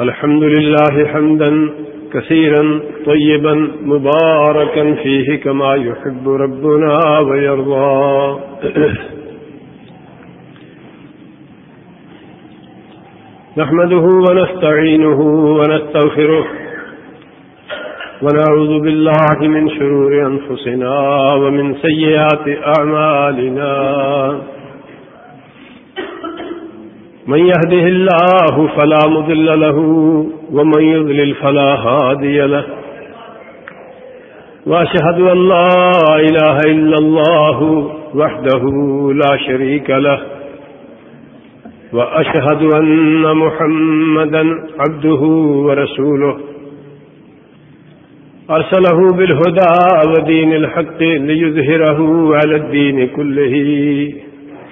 الحمد لله حمدا كثيرا طيبا مباركا فيه كما يحب ربنا ويرضى. نحمده ونستعينه ونستغفره ونعوذ بالله من شرور أنفسنا ومن سيئات أعمالنا. من يهده الله فلا مضل له ومن يضلل فلا هادي له وأشهد أن لا إله إلا الله وحده لا شريك له وأشهد أن محمدا عبده ورسوله أرسله بالهدى ودين الحق ليظهره على الدين كله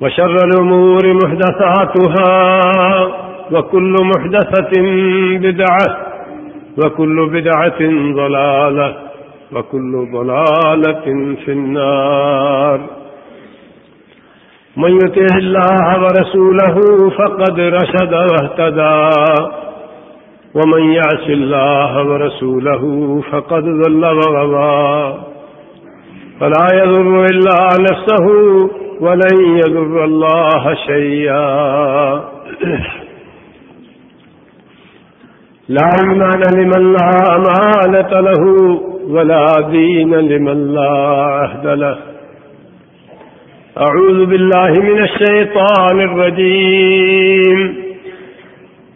وشر الأمور محدثاتها وكل محدثة بدعة وكل بدعة ضلالة وكل ضلالة في النار. من يتيه الله ورسوله فقد رشد واهتدى ومن يعش الله ورسوله فقد ذل وغضى فلا يذر إلا نفسه ولن يذر الله شيئا. لا إيمان لمن لا أمانة له ولا دين لمن لا عهد له. أعوذ بالله من الشيطان الرجيم.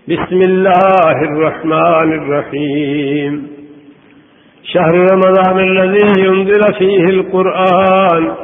بسم الله الرحمن الرحيم. شهر رمضان الذي ينزل فيه القرآن.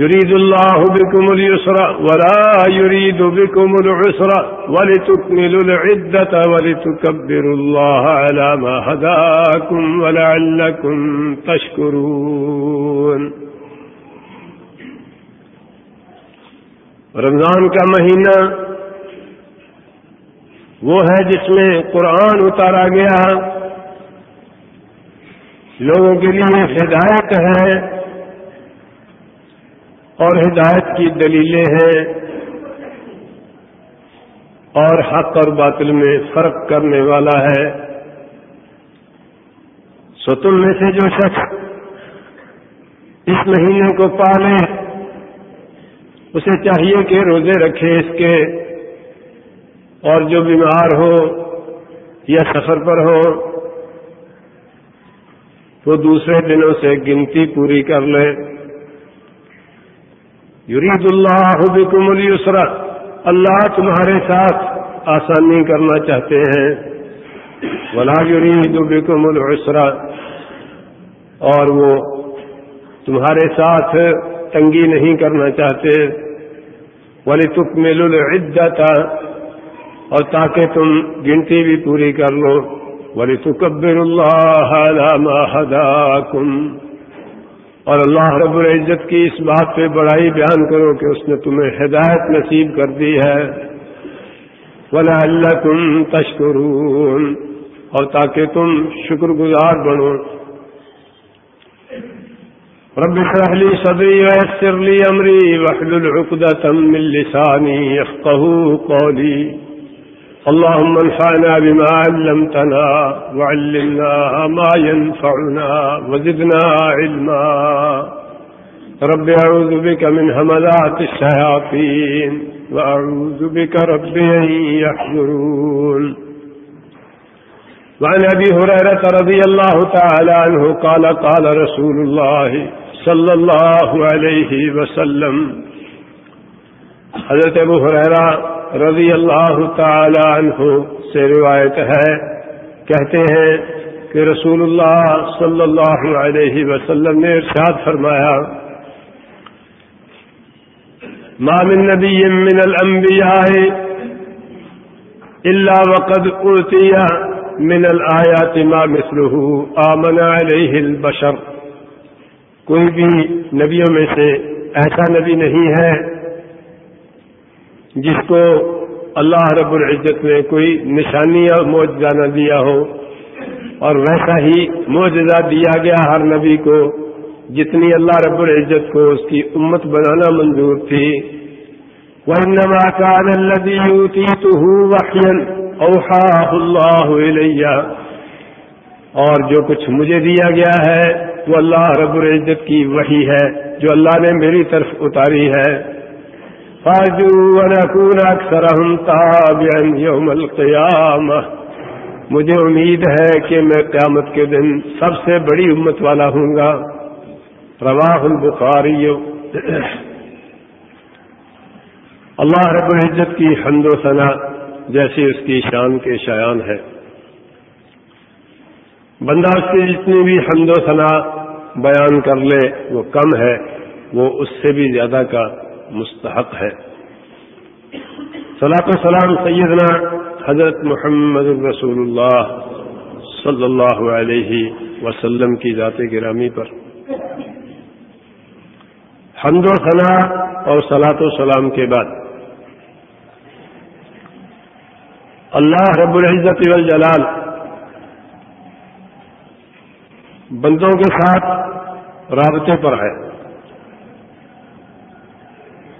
يريد الله بكم اليسر ولا يريد بكم العسر ولتكملوا العدة ولتكبروا الله على ما هداكم ولعلكم تشكرون. رمضان کا مہینہ وہ ہے جس میں قرآن اتارا گیا لوگوں کے لیے ہدایت ہے۔ اور ہدایت کی دلیلیں ہیں اور حق اور باطل میں فرق کرنے والا ہے۔ سو تم میں سے جو شخص اس مہینے کو پالے اسے چاہیے کہ روزے رکھے اس کے، اور جو بیمار ہو یا سفر پر ہو، وہ دوسرے دنوں سے گنتی پوری کر لے۔ یرید اللہ بکم السر اللہ تمہارے ساتھ آسانی کرنا چاہتے ہیں۔ ولا یرید بکم العسر۔ اور وہ تمہارے ساتھ تنگی نہیں کرنا چاہتے۔ ولی تک میل العدت۔ اور تاکہ تم گنتی بھی پوری کر لو۔ ولی تکبر اللہ ما ہداکم اور اللہ رب العزت کی اس بات پہ بڑائی بیان کرو کہ اس نے تمہیں ہدایت نصیب کر دی ہے۔ ولا اللہ تم تشکرون اور تاکہ تم شکر گزار بنو۔ رب اشرح لي صدري ويسر لي امري واحلل عقدة من لساني يفقهوا قولي اللهم انفعنا بما علمتنا وعلمنا ما ينفعنا وزدنا علما. رب أعوذ بك من همذات الشياطين وأعوذ بك رب أن يحذرون وعن أبي هريرة رضي الله تعالى عنه قال قال رسول الله صلى الله عليه وسلم. حضرت ابو حریرا رضی اللہ تعالی عنہ سے روایت ہے، کہتے ہیں کہ رسول اللہ صلی اللہ علیہ وسلم نے ارشاد فرمایا، ما من نبی من الانبیاء الا وقد اوتی من الآیات ما مثله آمن علیہ البشر. کوئی بھی نبیوں میں سے ایسا نبی نہیں ہے جس کو اللہ رب العزت نے کوئی نشانی یا معجزہ نہ دیا ہو، اور ویسا ہی معجزہ دیا گیا ہر نبی کو، جتنی اللہ رب العزت کو اس کی امت بنانا منظور تھی۔ وَإِنَّمَا كَانَ الَّذِي يُوتِيتُهُ وَحْيًا أَوْحَاهُ اللَّهُ إِلَيَّ۔ اور جو کچھ مجھے دیا گیا ہے، وہ اللہ رب العزت کی وحی ہے، جو اللہ نے میری طرف اتاری ہے۔ ونكون أكثرهم تابعا يوم القيامة. مجھے امید ہے کہ میں قیامت کے دن سب سے بڑی امت والا ہوں گا۔ رواہ البخاری. اللہ رب العزت کی حمد و ثنا جیسی اس کی شان کے شایان ہے۔ بندہ اس کی جتنی بھی حمد و ثنا بیان کر لے، وہ کم ہے، وہ اس سے بھی زیادہ کا مستحق ہے۔ صلاح السلام سیدنا حضرت محمد الرسول اللہ صلی اللہ علیہ وسلم کی ذات گرامی پر۔ حمد و ثنا اور سلاط و سلام کے بعد۔ اللہ رب العزت والجلال بندوں کے ساتھ رابطے پر ہے۔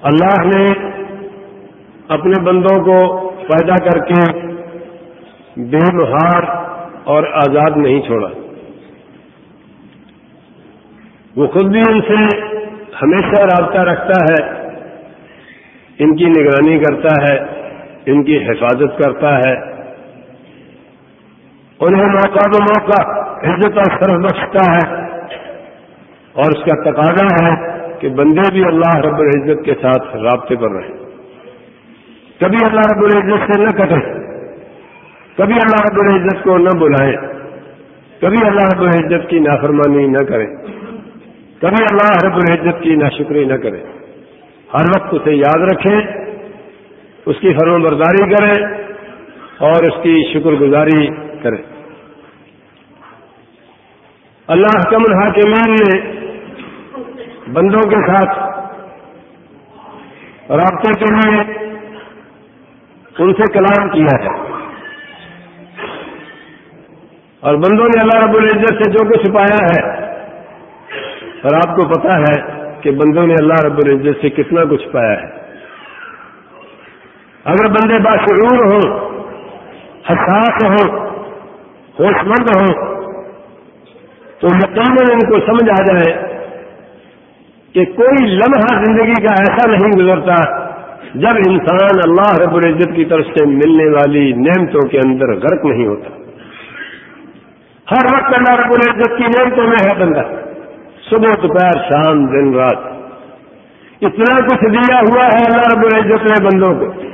اللہ نے اپنے بندوں کو پیدا کر کے بے مہار اور آزاد نہیں چھوڑا۔ وہ خود بھی ان سے ہمیشہ رابطہ رکھتا ہے، ان کی نگرانی کرتا ہے، ان کی حفاظت کرتا ہے۔ انہیں موقع دو موقع عزت اور سرف بخشتا ہے اور اس کا تقاضا ہے۔ کہ بندے بھی اللہ رب العزت کے ساتھ رابطے پر رہیں کبھی اللہ رب العزت سے نہ کٹیں کبھی اللہ رب العزت کو نہ بلائیں کبھی اللہ رب العزت کی نافرمانی نہ کریں کبھی اللہ رب العزت کی ناشکری نہ کریں ہر وقت اسے یاد رکھیں اس کی فرم برداری کریں اور اس کی شکر گزاری کریں اللہ کمل حاکمین نے بندوں کے ساتھ رابطے کے لیے ان سے کلام کیا ہے۔ اور بندوں نے اللہ رب العزت سے جو کچھ پایا ہے، اور آپ کو پتا ہے کہ بندوں نے اللہ رب العزت سے کتنا کچھ پایا ہے۔ اگر بندے باشعور ہوں، حساس ہوں ہوش مند ہوں، تو یقیناً ان کو سمجھ آ جائے کہ کوئی لمحہ زندگی کا ایسا نہیں گزرتا جب انسان اللہ رب العزت کی طرف سے ملنے والی نعمتوں کے اندر غرق نہیں ہوتا۔ ہر وقت اللہ رب العزت کی نعمتوں میں ہے بندہ۔ صبح، دوپہر، شام، دن، رات۔ اتنا کچھ دیا ہوا ہے اللہ رب العزت نے بندوں کو۔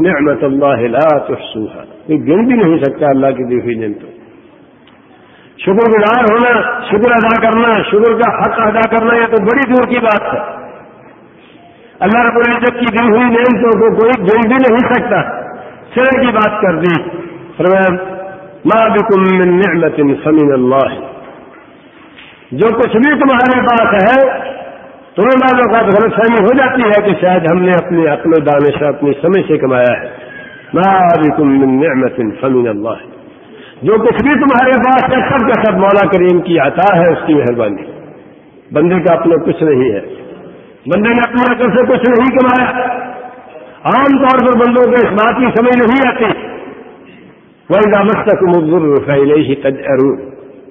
نعمت اللہ لا تحصوها۔ کوئی گن بھی نہیں سکتا اللہ کی دی ہوئی نعمتوں۔ شکر گزار ہونا، شکر ادا کرنا، شکر کا حق ادا کرنا، یہ تو بڑی دور کی بات ہے۔ اللہ رب العزت کی دی ہوئی نعمتوں کو کوئی گن بھی نہیں سکتا۔ سر کی بات کر دی۔ ما بكم من نعمت فمن اللہ جو کچھ بھی تمہارے پاس ہے، تمہیں بعض اوقات غلط فہمی ہو جاتی ہے کہ شاید ہم نے اپنے عقل و دانش اپنی سمجھ سے کمایا ہے۔ ما بكم من نعمت فمن اللہ جو کچھ بھی تمہارے پاس ہے، سب کا سب مولا کریم کی عطا ہے، اس کی مہربانی۔ بندے کا اپنا کچھ نہیں ہے۔ بندے نے اپنے عقل سے کچھ نہیں کمایا۔ عام طور پر بندوں کو اس بات کی سمجھ نہیں آتی۔ وہ دامت تک مزدور پھیلے ہی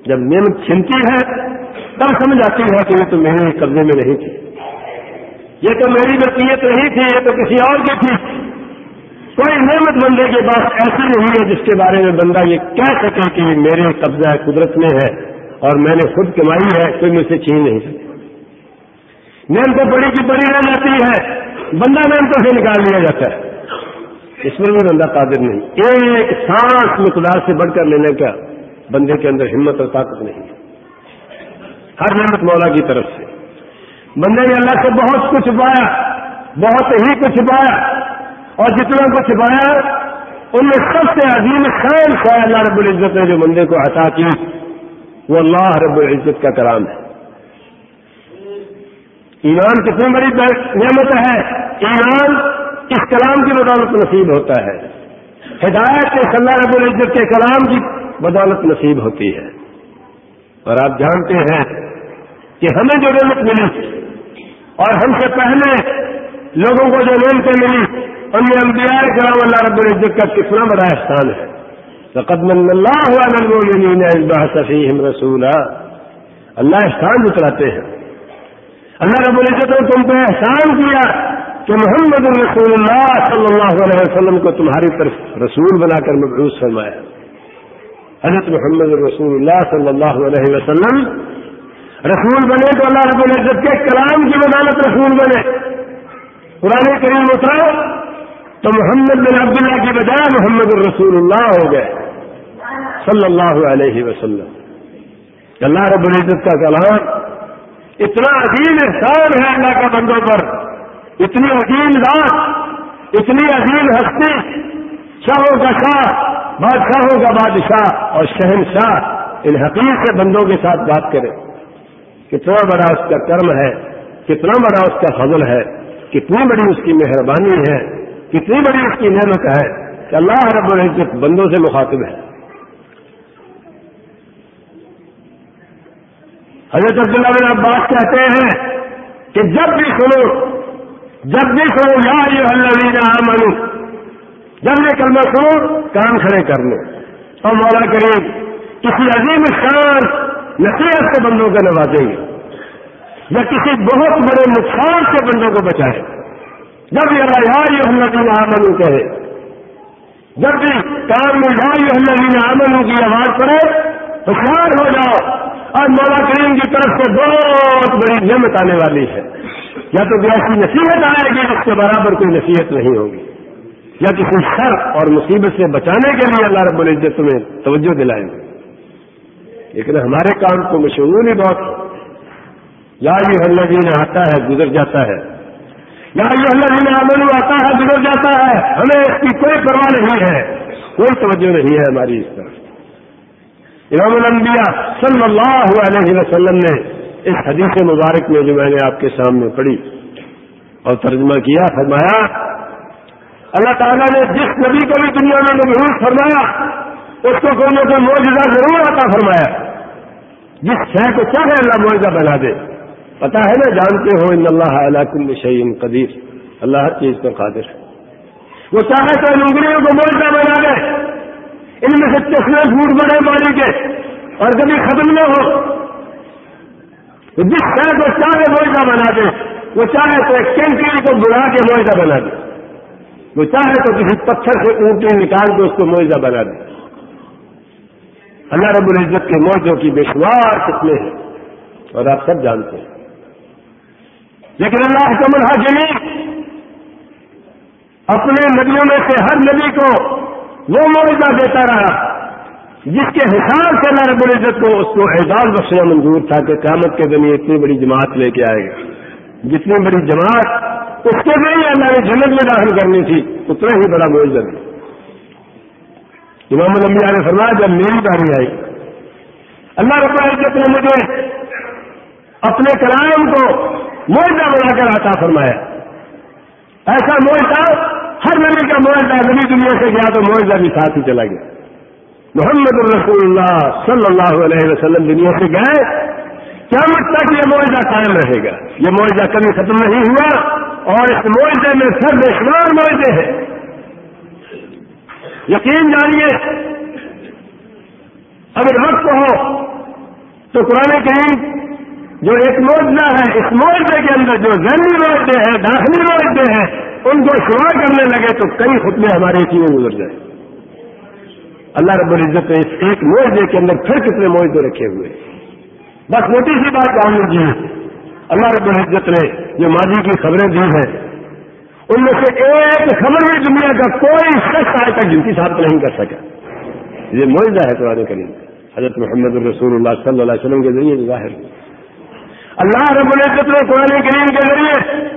جب نعمت چھنتی ہے، تب سمجھ آتی ہے کہ یہ تو میرے قبضے میں نہیں تھی۔ یہ تو میری نصیحت نہیں تھی، یہ تو کسی اور کی تھی۔ کوئی نعمت بندے کے پاس ایسی نہیں ہے جس کے بارے میں بندہ یہ کہہ سکے کہ یہ میرے قبضہ قدرت میں ہے اور میں نے خود کمائی ہے، کوئی مجھ سے چھین نہیں سکتا۔ نیم تو بڑی کی بڑی رہ جاتی ہے۔ بندہ نعمتوں سے نکال لیا جاتا ہے۔ اس میں بھی بندہ قادر نہیں۔ ایک سانس مقدار سے بڑھ کر لینے کا بندے کے اندر ہمت اور طاقت نہیں ہر نعمت مولا کی طرف سے۔ بندے نے اللہ سے بہت کچھ پایا، بہت ہی کچھ پایا۔ اور جتنا کچھ پایا ان میں سب سے عظیم خان ہے اللہ رب العزت نے جو بندے کو عطا کی، وہ اللہ رب العزت کا کرام ہے۔ ایمان کتنی بڑی نعمت ہے، ایمان اس کلام کی بدولت نصیب ہوتا ہے۔ ہدایت کے اللہ رب العزت کے کلام کی بدولت نصیب ہوتی ہے۔ اور آپ جانتے ہیں کہ ہمیں جو نعمت ملی، اور ہم سے پہلے لوگوں کو جو نعمتیں ملی ان میں انبیاء کرام اللہ رب العزت کا کتنا بڑا احسان ہے. اللہ رسولہ اللہ احسان اتراتے ہیں. اللہ رب العزت نے تم پہ احسان کیا کہ محمد الرسول اللہ صلی اللہ علیہ وسلم کو تمہاری طرف رسول بنا کر مبعوث فرمایا. حضرت محمد رسول اللہ صلی اللہ علیہ وسلم رسول بنے تو اللہ رب العزت کے کلام کی بدالت رسول بنے. پرانے کریم اترا تو محمد بن عبداللہ کی بجائے محمد الرسول اللہ ہو گئے۔ صلی اللہ علیہ وسلم۔ اللہ رب العزت کا کلام اتنا عظیم احسان ہے اللہ کا بندوں پر۔ اتنی عظیم ذات، اتنی عظیم ہستی۔ شاہوں کا شاہ بادشاہوں کا بادشاہ اور شہنشاہ ان حقیق سے بندوں کے ساتھ بات کرے۔ کتنا بڑا اس کا کرم ہے، کتنا بڑا اس کا فضل ہے، کتنی بڑی اس کی مہربانی ہے۔ کتنی بڑی اس کی نعمت ہے کہ اللہ رب العزت بندوں سے مخاطب ہے۔ حضرت عبداللہ بن عباس کہتے ہیں کہ جب بھی سنو، جب بھی سنو، یا یہ اللہ منو جب یہ کلمہ سنو کام کھڑے کر لو۔ اور مولا کریم کسی عظیم شان نصیحت سے بندوں کو نوازیں گے یا کسی بہت بڑے نقصان سے بندوں کو بچائے۔ جب یہ اللہ یہ اللہ آمن کہے۔ جب بھی کام میں جائے یہ اللہ آمن کی آواز پڑے تو خیال ہو جاؤ۔ اور مولا کریم کی طرف سے بہت بڑی نعمت آنے والی ہے۔ یا تو ایسی نصیحت آئے گی جس کے برابر کوئی نصیحت نہیں ہوگی۔ یا کسی شر اور مصیبت سے بچانے کے لیے اللہ رب العزت میں توجہ دلائیں گے۔ لیکن ہمارے کام کو مشہور ہی بہت یا یہ اللہ جی نے آتا ہے، گزر جاتا ہے۔ یا یہ اللہ جی عمل آتا ہے گزر جاتا ہے، ہمیں اس کی کوئی پرواہ نہیں ہے۔ کوئی توجہ نہیں ہے ہماری اس طرف امام الانبیاء صلی اللہ علیہ وسلم نے اس حدیث مبارک میں جو میں نے آپ کے سامنے پڑھی اور ترجمہ کیا، فرمایا، اللہ تعالیٰ نے جس نبی کو بھی دنیا میں مبحوث فرمایا، اس کو کوئی نہ کوئی موجودہ ضرور آتا فرمایا۔ جس شہ کو چاہے اللہ معاوضہ بنا دے۔ پتا ہے نا، جانتے ہو ان اللہ علیہ کل شعین قدیر۔ اللہ ہر چیز پر قادر ہے۔ وہ چاہے تو ان کو معاوضہ بنا دے۔ ان میں سے چشمے جھوٹ بڑے ماری کے۔ اور کبھی ختم نہ ہو۔ جس شہر کو چاہے معاوضہ بنا دے، وہ چاہے تو ایک کینٹین کو بلا کے معاوضہ بنا دے۔ وہ چاہے تو کسی پتھر سے اونٹی نکال کے اس کو معاوضہ بنا دے۔ اللہ رب العزت کے موجوں کی بے شمار کتنے ہیں۔ اور آپ سب جانتے ہیں۔ لیکن اللہ کا الحاظمی اپنے نبیوں میں سے ہر نبی کو وہ معاوضہ دیتا رہا جس کے حساب سے اللہ رب العزت کو اس کو اعزاز بخشنا منظور تھا کہ قیامت کے دن اتنی بڑی جماعت لے کے آئے گا۔ جتنی بڑی جماعت اس کے لیے اللہ نے جنت میں داخل کرنی تھی، اتنا ہی بڑا معاوضہ دیا امام الانبیاء نے فرمایا، جب میری باری آئی، اللہ رب العزت نے مجھے اپنے کلام کو معاوضہ بنا کر آتا فرمایا۔ ایسا معاوضہ ہر نبی کا معاوضہ نبی دنیا سے گیا تو معاوضہ بھی ساتھ ہی چلا گیا۔ محمد الرسول اللہ صلی اللہ علیہ وسلم دنیا سے گئے کیا تک یہ معاوضہ قائم رہے گا۔ یہ معاوضہ کبھی ختم نہیں ہوا اور اس معاہدے میں سر بے شمار معاہدے ہیں۔ یقین جانیے، اگر وقت ہو تو قرآن کریم جو ایک معاہدہ ہے، اس معاہدے کے اندر جو ذہنی معاہدے ہیں، داخلی معاہدے ہیں، ان کو شمار کرنے لگے تو کئی خطبے ہمارے چیزیں گزر جائیں؟ اللہ رب العزت نے اس ایک معاہدے کے اندر پھر کتنے معاہدے رکھے ہوئے بس موٹی سی بات جان لیجیے۔ اللہ رب العزت نے جو ماضی کی خبریں دی ہیں، ان میں سے ایک خبر بھی دنیا کا کوئی شخص آج تک جن کی ثابت نہیں کر سکا۔ یہ معاہدہ ہے قرآن کریم۔ حضرت محمد الرسول اللہ صلی اللہ علیہ وسلم کے ذریعے ظاہر اللہ رب العزت نے قرآن کریم کے ذریعے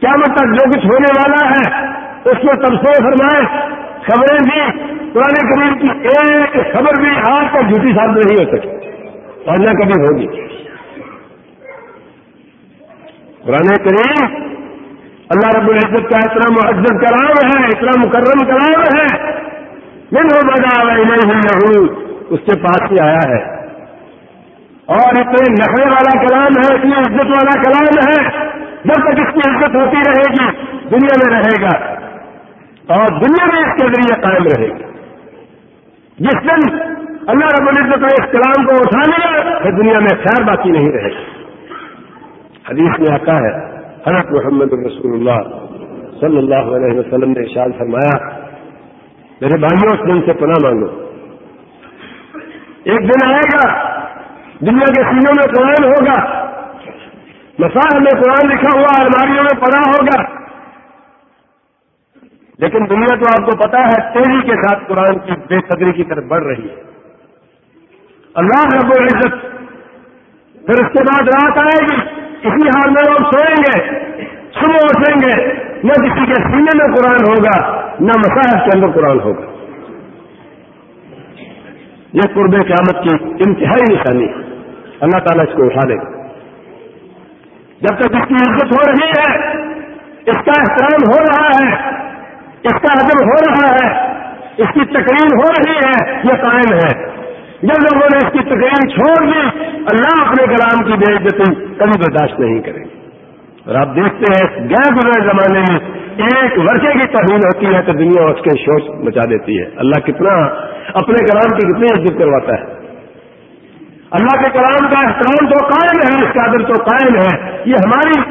کیا مطلب جو کچھ ہونے والا ہے، اس میں تبصرے فرمائے۔ خبریں دی قرآن کریم کی ایک خبر بھی آج تک جھوٹی ثابت نہیں ہو سکی۔ اور نہ کبھی ہوگی۔ قرآن کریم اللہ رب العزت کا اتنا معزز کلام ہے اتنا مکرم کلام ہے۔ من ہو بدا نہیں اس کے پاس ہی آیا ہے۔ اور اتنے نخرے والا کلام ہے، اتنی عزت والا کلام ہے، جب تک اس کی عزت ہوتی رہے گی، دنیا میں رہے گا۔ اور دنیا میں اس کے ذریعے قائم رہے گی۔ جس دن اللہ رب العزت نے اس کلام کو اٹھا لیا پھر دنیا میں خیر باقی نہیں رہے گا حدیث میں آتا ہے، حضرت محمد رسول اللہ صلی اللہ علیہ وسلم نے ارشاد فرمایا، میرے بھائیوں، اس دن سے پناہ مانگو۔ ایک دن آئے گا دنیا کے سینوں میں قرآن ہوگا۔ مساح میں قرآن لکھا ہوا، الماریوں میں پڑا ہوگا۔ لیکن دنیا تو آپ کو پتا ہے، تیزی کے ساتھ قرآن کی بے قدری کی طرف بڑھ رہی ہے۔ اللہ رب العزت پھر اس کے بعد رات آئے گی۔ اسی حال میں لوگ سوئیں گے، صبح اٹھیں گے۔ نہ کسی کے سینے میں قرآن ہوگا، نہ مساحب کے اندر قرآن ہوگا۔ یہ قرب قیامت کی انتہائی نشانی ہے۔ اللہ تعالیٰ اس کو اٹھا لے گا۔ جب تک اس کی عزت ہو رہی ہے، اس کا احترام ہو رہا ہے، اس کا ادب ہو رہا ہے، اس کی تقریر ہو رہی ہے، یہ قائم ہے۔ جب لوگوں نے اس کی تقریر چھوڑ دی، اللہ اپنے کلام کی بے عزتی کبھی برداشت نہیں کرے اور آپ دیکھتے ہیں گئے گزرے زمانے میں ایک ورثے کی توہین ہوتی ہے تو دنیا اس کے شوش مچا دیتی ہے۔ اللہ کتنا اپنے کلام کی کتنی عزت کرواتا ہے۔ اللہ کے کلام کا احترام تو قائم ہے، اس کا ادر تو قائم ہے۔ یہ ہماری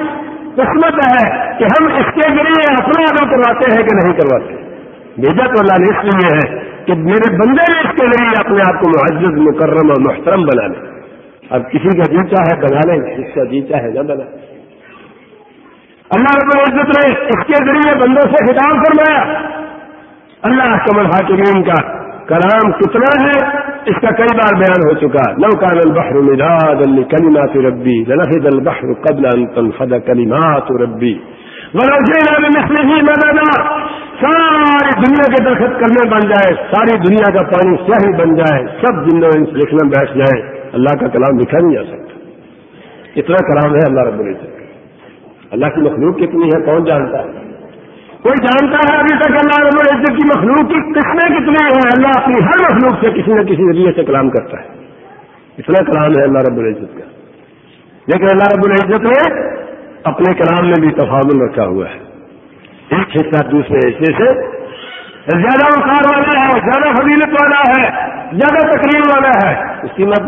قسمت ہے کہ ہم اس کے ذریعے اپنا ادب کرواتے ہیں کہ نہیں کرواتے۔ بھیجا تو اللہ نے اس لیے ہے کہ میرے بندے نے اس کے ذریعے اپنے آپ کو معزز، مکرم اور محترم بنا لیں۔ اب کسی کا جی چاہے بنا لیں جس کا جی چاہے نہ بنا۔ اللہ رب العزت نے اس کے ذریعے بندوں سے خطاب فرمایا۔ اللہ کمل حاکمین کا کلام کتنا ہے، اس کا کئی بار بیان ہو چکا۔ لو کان البحر مداد کلیمات ربی لنفد البحر قبل ان تنفد کلمات ربی۔ ولو جئنا بمثله مددا، ساری دنیا کے درخت کرنے بن جائے، ساری دنیا کا پانی سیاہی بن جائے، سب جنوں لکھنا بیٹھ جائیں اللہ کا کلام لکھا نہیں جا سکتا۔ اتنا کلام ہے اللہ رب العزت۔ اللہ کی مخلوق کتنی ہے کون جانتا ہے؟ کوئی جانتا ہے ابھی تک اللہ رب العزت کی مخلوق کی قسمیں کتنی ہیں، اللہ اپنی ہر مخلوق سے کسی نہ کسی ذریعے سے کلام کرتا ہے۔ اتنا کلام ہے اللہ رب العزت کا۔ لیکن اللہ رب العزت نے اپنے کلام میں بھی تفاضل رکھا ہوا ہے۔ ایک حصہ دوسرے حصے سے زیادہ وقار والا ہے، زیادہ فضیلت والا ہے، زیادہ تقریر والا ہے۔ اس کی مت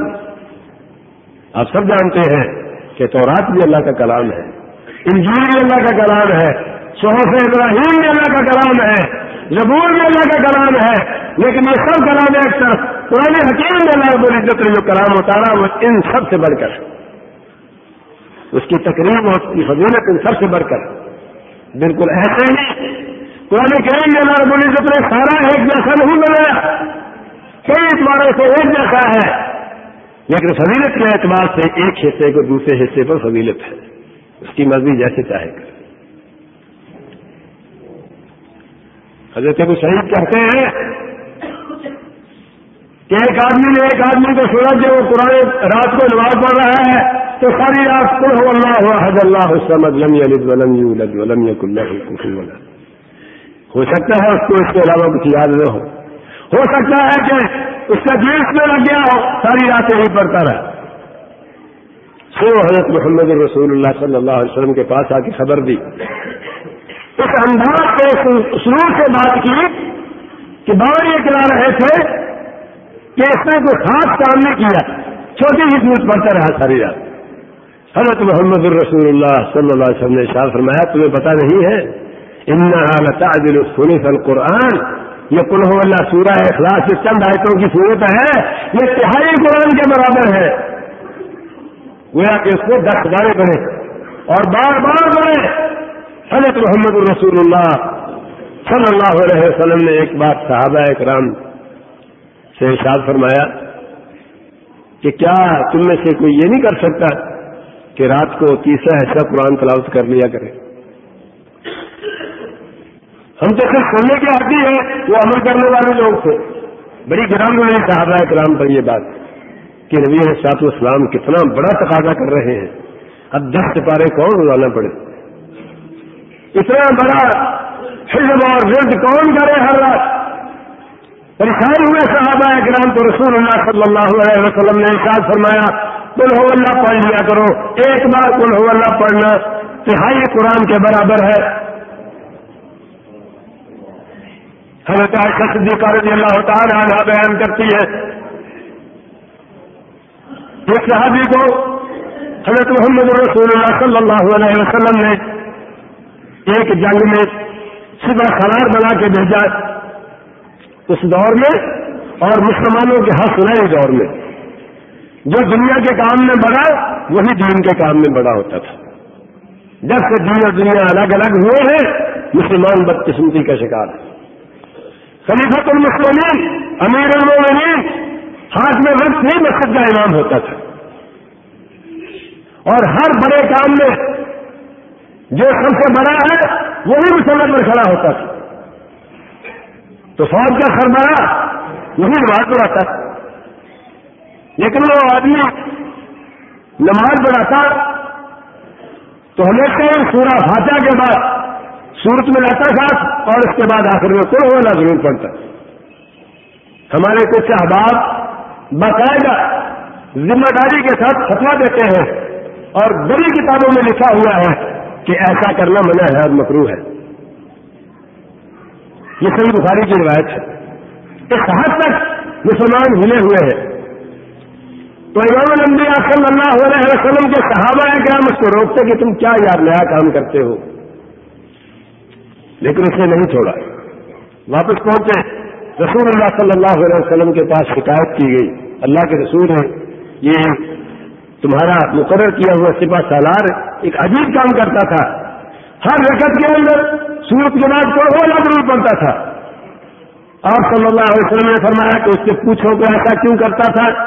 آپ سب جانتے ہیں کہ تورات بھی اللہ کا کلام ہے۔ انجیر بھی اللہ کا کلام ہے، صحف ابراہیم بھی اللہ کا کلام ہے، زبور بھی اللہ کا کلام ہے، لیکن یہ سب کلام ایک طرف پرانے حکیم میں اللہ رب العزت نے جو کلام اتارا، وہ ان سب سے بڑھ کر اس کی تقریب اور اس کی فضیلت ان سب سے بڑھ کر بالکل ایسے ہی قرآن کریم میں اللہ رب العزت نے سارا ایک جیسا نہیں بنایا۔ کئی اعتباروں سے ایک جیسا ہے، لیکن فضیلت کے اعتبار سے ایک حصے کو دوسرے حصے پر فضیلت ہے۔ اس کی مرضی جیسے چاہے۔ گا حضرت ابو شہید کہتے ہیں کہ ایک آدمی نے ایک آدمی کو سنا کہ وہ قرآن رات کو نماز پڑھ رہا ہے تو ساری رات کو اللہ حد اللہ سمد لم یلد ولم یولد ولم یکن ہو سکتا ہے اس کو اس کے علاوہ کچھ یاد نہ ہو۔ ہو سکتا ہے کہ اس کا جیس میں لگ گیا ہو، ساری رات یہی پڑتا رہا۔ سو حضرت محمد رسول اللہ صلی اللہ علیہ وسلم کے پاس آ کے خبر دی۔ اس انداز سے سرور سے بات کی کہ بابا یہ کرا رہے تھے کہ اس نے کوئی خاص کام نہیں کیا۔ چھوٹی ہی دودھ پڑتا رہا ساری رات۔ حضرت محمد الرسول اللہ صلی اللہ علیہ وسلم نے شاہ فرمایا، تمہیں پتا نہیں ہے ان سنی القرآن۔ یہ کل اللہ، سورہ اخلاص سے چند آیتوں کی صورت ہے، یہ تہائی قرآن کے برابر ہے۔ گویا کہ اس کو دس بارے بنے اور بار بار بنے۔ حضرت محمد الرسول اللہ صلی اللہ علیہ وسلم نے ایک بات صحابہ اکرام سے ارشاد فرمایا کہ کیا تم میں سے کوئی یہ نہیں کر سکتا کہ رات کو تیسرا ایسا قرآن تلاوت کر لیا کرے؟ ہم تو صرف سننے کے آدمی ہیں، وہ عمل کرنے والے لوگ تھے۔ بڑی گرام نہیں صحابہ کرام پر یہ بات۔ کہ نبی صاحب اسلام کتنا بڑا تقاضا کر رہے ہیں۔ اب دس سپارے کون روزانا پڑے اتنا بڑا حزب اور ورد کون کرے ہر رات؟ پریشان ہوئے صحابہ کرام تو رسول اللہ صلی اللہ علیہ وسلم نے ارشاد فرمایا کل ہو اللہ پڑھ لیا کرو۔ ایک بار کل ہو اللہ پڑھنا تہائی قرآن کے برابر ہے۔ حضرت صدیقہ رضی اللہ تعالی عنہ بیان کرتی ہے ایک صحابی کو حضرت محمد رسول اللہ صلی اللہ علیہ وسلم نے ایک جنگ میں صبح سلار بنا کے بھیجا اس دور میں اور مسلمانوں کے ہاتھ سنائے دور میں۔ جو دنیا کے کام میں بڑا، وہی دین کے کام میں بڑا ہوتا تھا۔ جب سے دین اور دنیا الگ الگ ہوئے ہیں، مسلمان بدقسمتی کا شکار ہے۔ خلیفت المسلمین، امیر المومنین ہاتھ میں وقت نہیں، مسجد کا امام ہوتا تھا۔ اور ہر بڑے کام میں جو سب سے بڑا ہے، وہی مسلط پر کھڑا ہوتا تھا۔ تو فوج کا سربراہ وہی نماز پڑھاتا تھا۔ لیکن وہ آدمی نماز پڑھاتا، تو ہمیشہ سورہ فاتحہ کے بعد سورت میں رہتا تھا اور اس کے بعد آخر میں کوئی ہونا ضرور پڑتا ہمارے کچھ احباب باقاعدہ ذمہ داری کے ساتھ فتوا دیتے ہیں اور بڑی کتابوں میں لکھا ہوا ہے کہ ایسا کرنا منع ہے اور مکرو ہے۔ یہ صحیح بخاری کی روایت ہے۔ اس حد تک مسلمان ہلے ہوئے ہیں۔ تو امام الانبیاء صلی اللہ علیہ وسلم کے صحابہ ہیں کہ ہم اس کو روکتے کہ تم کیا یار نیا کام کرتے ہو۔ لیکن اسے نہیں چھوڑا۔ واپس پہنچے۔ رسول اللہ صلی اللہ علیہ وسلم کے پاس شکایت کی گئی۔ اللہ کے رسول ہیں، یہ تمہارا مقرر کیا ہوا سپا سالار ایک عجیب کام کرتا تھا۔ ہر رکعت کے اندر سورت کے بعد کوئی ضرور پڑتا تھا۔ آپ صلی اللہ علیہ وسلم نے فرمایا کہ اس سے پوچھو کہ ایسا کیوں کرتا تھا؟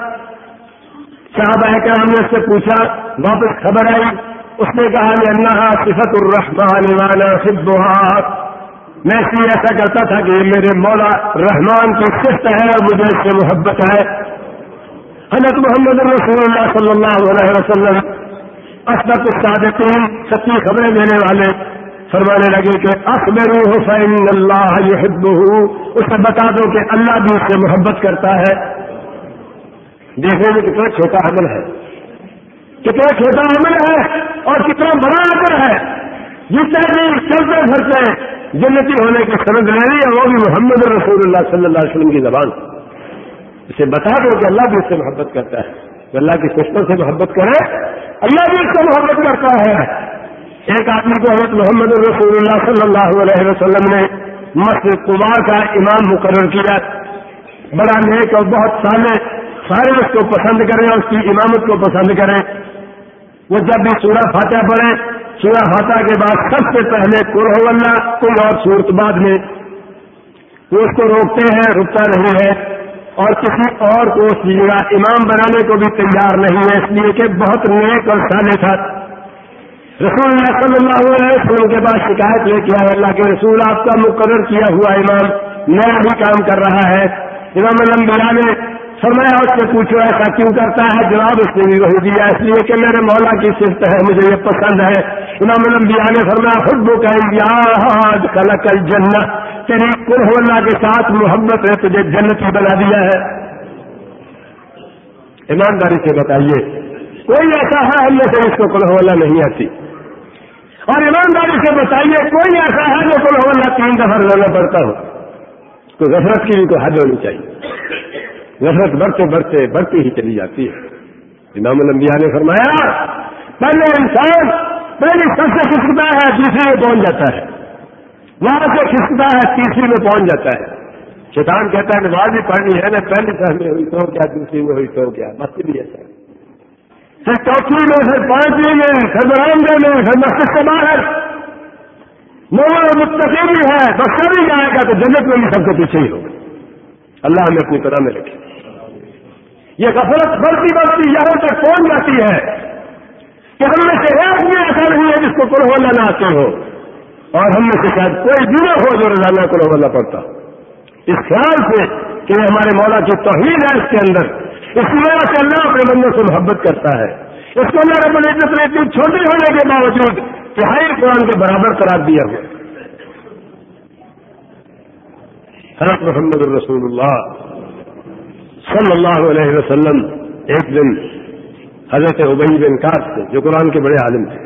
صاحب کہ ہم نے اس سے پوچھا، واپس خبر آئی۔ اس نے کہا کہ اللہ، صفت الرحمان والا خدوہ میں اس لیے ایسا کرتا تھا کہ میرے مولا رحمان کی صفت ہے اور مجھے اس سے محبت ہے۔ حضرت محمد رسول اللہ صلی اللہ علیہ وسلم اسبت الصادقین، سچی خبریں دینے والے، فرمانے لگے کہ اخبر حسین اللہ اسے بتا دو کہ اللہ بھی اس سے محبت کرتا ہے۔ دیکھنے میں کتنا چھوٹا عمل ہے۔ کتنا چھوٹا عمل ہے اور کتنا بڑا عمل ہے۔ جس طرح بھی چلتے پھرتے جنتی ہونے کی سمجھ رہی ہے، وہ بھی محمد رسول اللہ صلی اللہ علیہ وسلم کی زبان۔ اسے بتا دو کہ اللہ بھی اس سے محبت کرتا ہے۔ اللہ کی سستوں سے محبت کرے، اللہ بھی اس سے محبت کرتا ہے۔ ایک آدمی کو حضرت محمد رسول اللہ صلی اللہ علیہ وسلم نے مسجد کمار کا امام مقرر کیا۔ بڑا نیک اور بہت سالے سارے اس کو پسند کریں اور اس کی امامت کو پسند کریں۔ وہ جب بھی سورہ فاتحہ پڑھے، سورہ فاتحہ کے بعد سب سے پہلے قرح اللہ کوئی اور صورت بعد میں۔ وہ اس کو روکتے ہیں رکتا نہیں ہے۔ اور کسی اور کو سیدھا امام بنانے کو بھی تیار نہیں ہے، اس لیے کہ بہت نیک اور سالے تھا۔ رسول اللہ صلی اللہ علیہ وسلم کے پاس شکایت لے کے آئے اللہ کے رسول آپ کا مقرر کیا ہوا امام، نیا بھی کام کر رہا ہے۔ امام الانبیاء نے فرمایا اس سے پوچھو ایسا کیوں کرتا ہے؟ جواب اس نے بھی وہی دیا، اس لیے کہ میرے مولا کی صفت ہے، مجھے یہ پسند ہے۔ امام الانبیاء نے فرمایا، خود بو کہ کل جنت تیری کل کے ساتھ، محبت ہے تجھے جنت ہی بنا دیا ہے۔ ایمانداری سے بتائیے، کوئی ایسا ہے ہم میں سے اس کو کل ہونا نہیں آتی؟ اور ایمانداری سے بتائیے، کوئی ایسا ہے جو کوئی اللہ تین دفعہ روزانہ پڑتا ہو؟ تو غفرت کی بھی تو حد ہونی چاہیے۔ غفرت بڑھتے بڑھتے بڑھتی ہی چلی جاتی ہے۔ امام الانبیاء نے فرمایا، پہلے انسان پہلی سب سے کھسکتا ہے، دوسری میں پہنچ جاتا ہے۔ وہاں سے کھسکتا ہے، تیسری میں پہنچ جاتا ہے۔ شیطان کہتا ہے، نماز بھی پڑھنی ہے نا، پہلی سال میں ہوئی تو کیا، دوسری میں ہوئی تو کیا، بس بھی ایسا پھر چوتھی میں، پھر پانچویں میں، پھر برامدے میں، پھر مسجد سے باہر۔ مول بھی ہے بس بھی جائے گا تو جنت میں بھی سب کے پیچھے ہی ہوگا۔ اللہ ہمیں اپنی طرح میں رکھے۔ یہ غفلت بڑھتی بڑھتی یہاں تک پہنچ جاتی ہے کہ ہم میں سے ایک بھی ایسا نہیں ہے جس کو قرآن نہ آتے ہو۔ اور ہم میں سے شاید کوئی بھی نہ ہو جو روزانہ قرآن پڑتا اس خیال سے کہ ہمارے مولا کی توحید ہے اس کے اندر۔ اس لیے سے اللہ اپنے بندوں سے محبت کرتا ہے۔ اس کو اللہ رب العزت نے اتنی چھوٹی ہونے کے باوجود کہ ہر قرآن کے برابر قرار دیا ہوا حضرت محمد الرسول اللہ صلی اللہ علیہ وسلم ایک دن حضرت ابئی بن کاٹ سے جو قرآن کے بڑے عالم تھے۔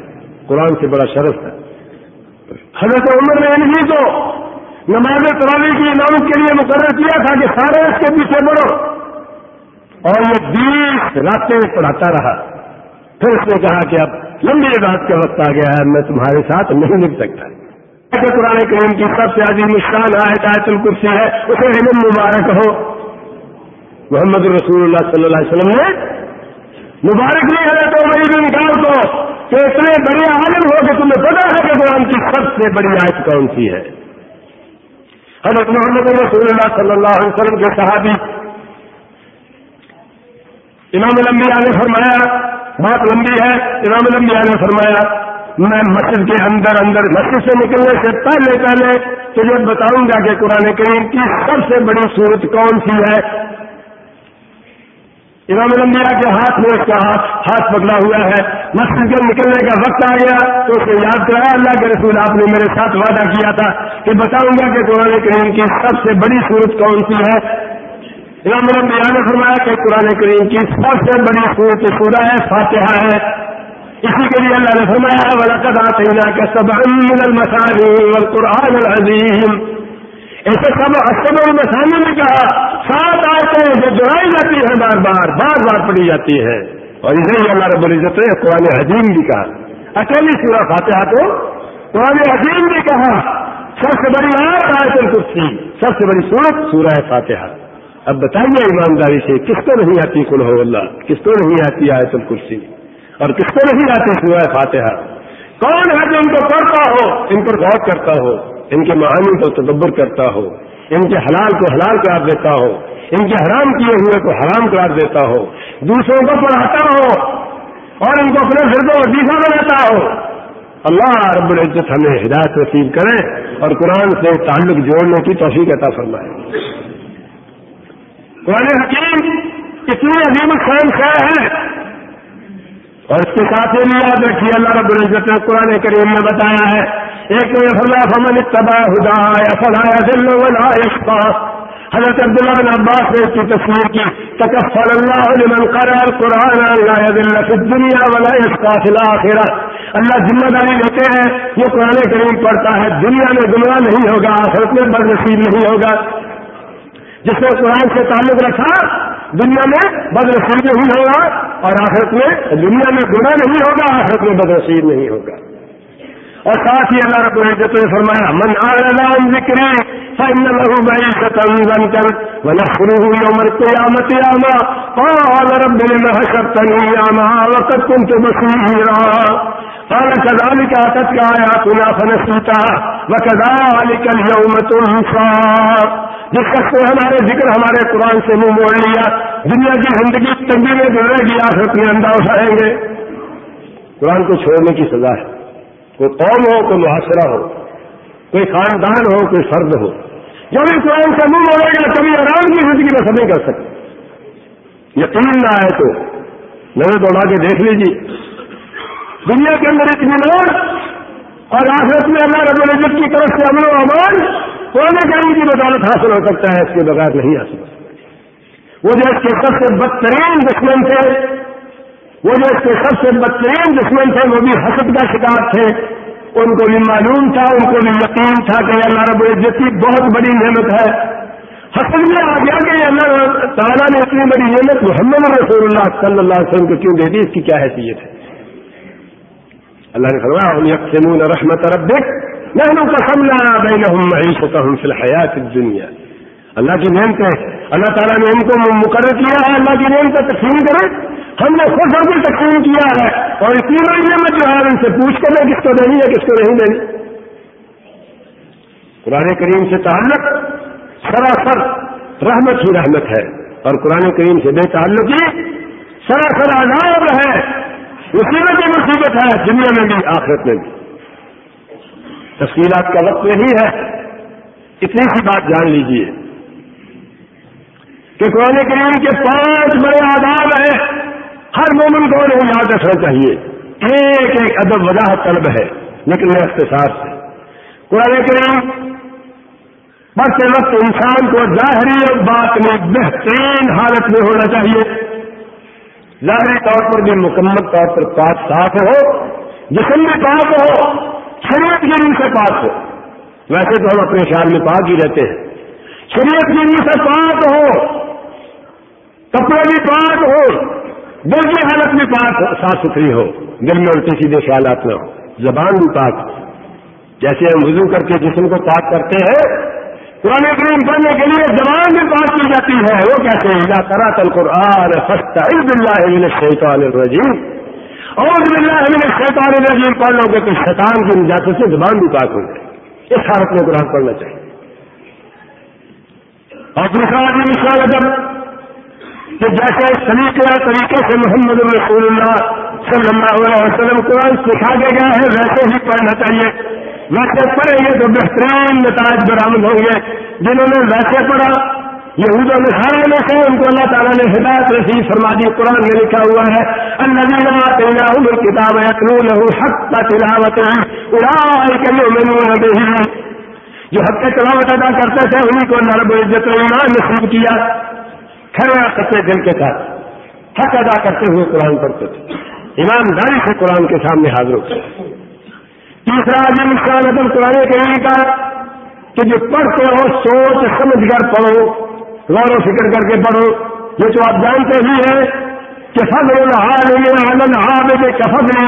قرآن سے بڑا شرف تھا۔ حضرت عمر نے انہیں کو نماز تراوی کی امامت کے لیے مقرر کیا تھا کہ سارے اس کے پیچھے بڑھو۔ اور یہ بیس راتیں پڑھاتا رہا۔ پھر اس نے کہا کہ اب لمبی رات کا وقت آ گیا ہے، میں تمہارے ساتھ نہیں مل سکتا۔ قرآن کریم کی سب سے عظیم مشکان آئے آیت الکرسی ہے، اسے علم مبارک ہو۔ محمد رسول اللہ صلی اللہ علیہ وسلم نے مبارک نہیں ہے تو میری بھی نکال کو کہ اتنے بڑے عالم ہو کہ تمہیں پتا ہے کہ قرآن کی سب سے بڑی آیت کون سی ہے۔ حضرت محمد رسول اللہ صلی اللہ علیہ وسلم کے صحابی امام الانبیاء نے فرمایا، بات لمبی ہے، امام الانبیاء نے فرمایا، میں مسجد کے اندر اندر مسجد سے نکلنے سے پہلے پہلے تجھے بتاؤں گا کہ قرآن کریم کی سب سے بڑی صورت کون سی ہے۔ امام الانبیاء کے ہاتھ میں اس کا ہاتھ ہاتھ پکڑا ہوا ہے۔ مسجد کے نکلنے کا وقت آ گیا تو اسے یاد کرایا، اللہ کے رسول آپ نے میرے ساتھ وعدہ کیا تھا کہ بتاؤں گا کہ قرآن کریم کی سب سے بڑی صورت کون سی ہے۔ امام الانبیاء نے فرمایا کہ قرآن کریم کی سب سے بڑی صورت سورہ ہے فاتحہ ہے۔ اسی کے لیے اللہ نے فرمایا ولاقت آتے کہ سب المسانی قرآن العظیم ایسے سب اسب المسانی نے کہا۔ سات آیتیں جو دہرائی جاتی ہیں بار بار بار بار پڑھی جاتی ہے۔ اور اسے ہی اللہ رب العزت نے قرآن حجیم بھی کہا۔ اکیلی سورہ فاتحہ کو قرآن حجیم بھی کہا۔ سب سے بڑی آیت آیت الکرسی، سب سے بڑی صورت سورہ فاتحہ۔ اب بتائیے ایمانداری سے، کس کو نہیں آتی کل ہو اللہ؟ کس کو نہیں آتی آیت الکرسی؟ اور کس کو نہیں آتی سورہ فاتحہ؟ کون ہے جو ان کو پڑھتا ہو؟ ان پر غور کرتا ہو، ان کے معانی کو تدبر کرتا ہو۔ ان کے حلال کو حلال قرار دیتا ہو، ان کے حرام کیے ہوئے کو حرام قرار دیتا ہو۔ دوسروں کو پڑھاتا ہو اور ان کو اپنے کو وظیفہ بناتا ہو۔ اللہ رب العزت ہمیں ہدایت نصیب کرے اور قرآن سے تعلق جوڑنے کی توفیق عطا فرمائے۔ قرآن حکیم اتنی عظیم خان خیر ہے؟ اور اس کے ساتھ یہ یاد رکھیے، اللہ رب العزت نے قرآن کریم میں بتایا ہے ایک فلا فمن اتبع ہدایا فلا يذل ولا يشقى. حضرت عبداللہ بن عباس نے اس کی تصویر کی تکفل اللہ لمن قرأ القرآن لا يذل في الدنيا ولا يشقى في الآخرة. اللہ ذمہ داری لیتے ہیں، یہ قرآن کریم پڑھتا ہے، دنیا میں گمراہ نہیں ہوگا، آخرت میں بد نصیب نہیں ہوگا. جس نے قرآن سے تعلق رکھا، دنیا میں بد نصیب نہیں ہوگا اور آخرت میں، دنیا میں گناہ نہیں ہوگا، آخرت میں بد نصیب نہیں ہوگا. اور ساتھ ہی اللہ رب العزت نے فرمایا، من آلان ذکری فإن له معيشة ضنكا ونحشره يوم القيامة أعمى. قال، رب لم حشرتني أعمى وقد كنت بصيرا. قال، كذلك أتتك آياتنا فنسيتها وكذلك اليوم تنسى. جس شخص نے ہمارے ذکر، ہمارے قرآن سے منہ موڑ لیا، دنیا کی زندگی تنگی میں گزرے گی، آخرت میں اندھا اٹھائیں گے۔ قرآن کو چھوڑنے کی سزا ہے۔ کوئی قوم ہو، کوئی معاشرہ ہو، کوئی خاندان ہو، کوئی فرد ہو۔ جب اس قرآن کا منہ ہوئے گا، کبھی آرام کی زندگی میں سبھی کر سکتے یقین نہ آئے تو نظر دوڑا کے دیکھ لیجیے۔ دنیا کے اندر اطمینان اور آخرت میں اللہ رب العزت کی طرف سے امن و امان قرآن کریم کی بدولت حاصل ہو سکتا ہے، اس کے بغیر نہیں حاصل سکتا۔ وہ جو اس کے سب سے بدترین دشمن تھے وہ جو اس کے سب سے بدترین دشمن تھے، وہ بھی حسد کا شکار تھے۔ ان کو بھی معلوم تھا، ان کو بھی یقین تھا کہ اللہ رب العزت کی بہت بڑی نعمت ہے۔ حسن میں آ گیا کہ اللہ تعالیٰ نے اتنی بڑی نعمت محمد رسول اللہ صلی اللہ علیہ وسلم کو کیوں دے دی اس کی کیا حیثیت ہے؟ اللہ نے فرمایا رحمت ربک؟ نحن قسمنا بينهم معيشتهم في الحياة الدنيا اللہ کی نعمتیں اللہ تعالیٰ نے ان کو مقرر کیا ہے، اللہ کی نعمت تقسیم کرے۔ ہم نے خود سب کو تقسیم کیا ہے۔ اور اتنی نعمت جو ہے ان سے پوچھ کر کس کو دینی ہے، کس کو نہیں دینی۔ قرآن کریم سے تعلق سراسر رحمت ہی رحمت ہے۔ اور قرآن کریم سے بے تعلق ہی سراسر عذاب ہے۔ مصیبت ہی مصیبت ہے، دنیا میں بھی، آخرت میں بھی۔ تفصیلات کا وقت نہیں ہے۔ اتنی سی بات جان لیجیے کہ قرآن کریم کے پانچ بڑے آداب ہیں، ہر مومن کو انہیں یاد رکھنا چاہیے۔ ایک ایک ادب وضاحت طلب ہے لیکن میں اختصار سے قرآن کریم بڑھتے وقت انسان کو ظاہری بات میں بہترین حالت میں ہونا چاہیے۔ ظاہری طور پر بھی مکمل طور پر پاک صاف ہو جسم بھی پاک ہو، شریعت کے سے پاک ہو۔ ویسے تو ہم اپنے خیال میں پاک ہی رہتے ہیں۔ شریعت کے سے پاک ہو۔ کپڑے بھی پاک ہو دل کی حالت بھی پاک صاف ستھری ہو دل میں الٹے سیدھے خیالات نہ ہو، زبان بھی پاک ہو۔ جیسے ہم وضو کر کے جسم کو پاک کرتے ہیں پرانے کریم پڑھنے کے لیے زبان بھی پاک کی جاتی ہے۔ وہ کہتے ہیں یا کرا تل قرآن فستا عز اللہ شیطان الرجیم اور شیطان الرجیم، پڑھ لو گے تو شیطان کی نجاتوں سے زبان بھی پاک ہو جائے۔ اس حالت میں قرآن پڑھنا چاہیے۔ اور دوسرا آدمی مثال ادب کہ جیسے سلیقہ طریقے سے محمد رسول اللہ صلی اللہ علیہ وسلم قرآن سکھا کے گئے ہیں، ویسے ہی پڑھنا چاہیے۔ ویسے پڑھیں گے تو بہترین نتائج برآمد ہوں گے۔ جنہوں نے ویسے پڑھا یہ میں سے، ان کو اللہ تعالیٰ نے ہدایت رسی فرما دی، قرآن میں لکھا ہوا ہے اللہ کتاب حق کا تلاوت جو حق کے تلاوت ادا کرتے تھے انہیں کو نرب عزت ایمان نصیب کیا۔ کھڑا سچے دل کے ساتھ حق ادا کرتے ہوئے قرآن پڑھتے تھے۔ ایمانداری سے قرآن کے سامنے حاضر ہوتے تیسرا عظیم اسلام قرآن کریم کا کہ جو پڑھتے ہو، سوچ، سمجھ کر پڑھو، غور و فکر کر کے پڑھو، یہ تو آپ جانتے ہی ہیں کہ فضل الحال عابد کا فضل